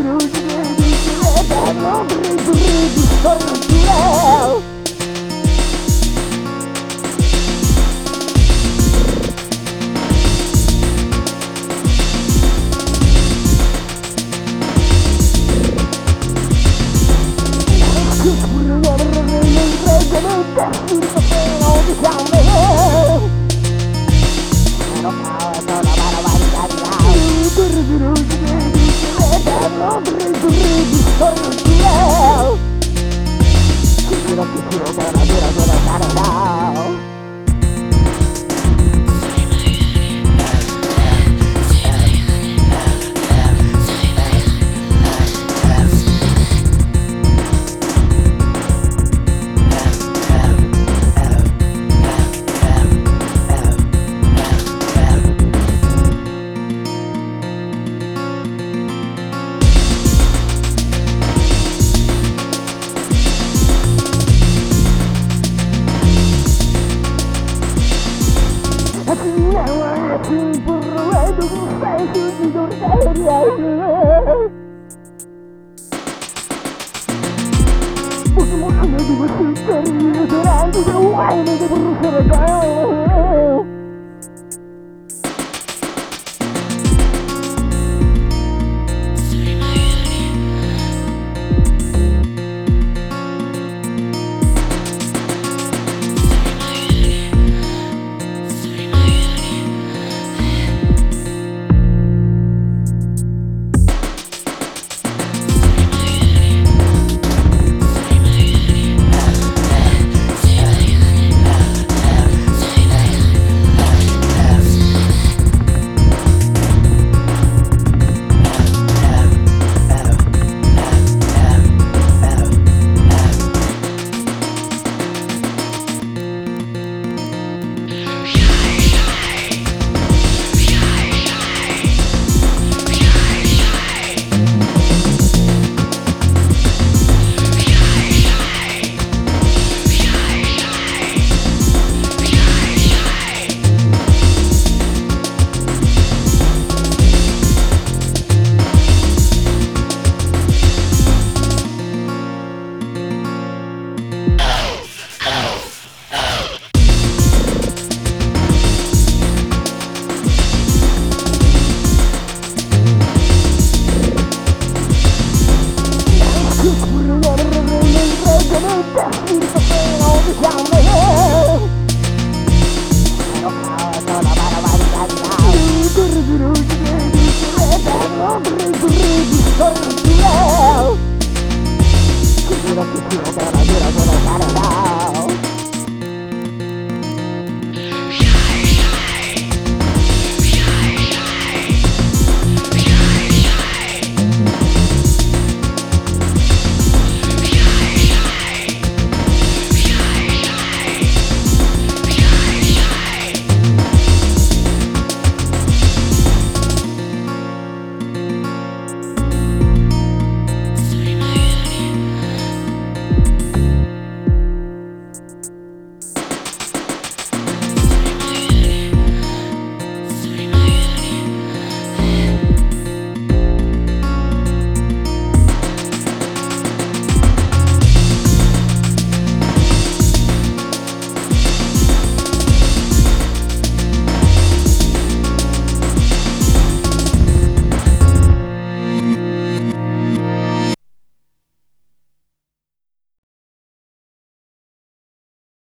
Sorrento Bugün o kanı gibi sürükleri Yüzüren gibi Aynı gibi ruhlara Corriel Quisiera que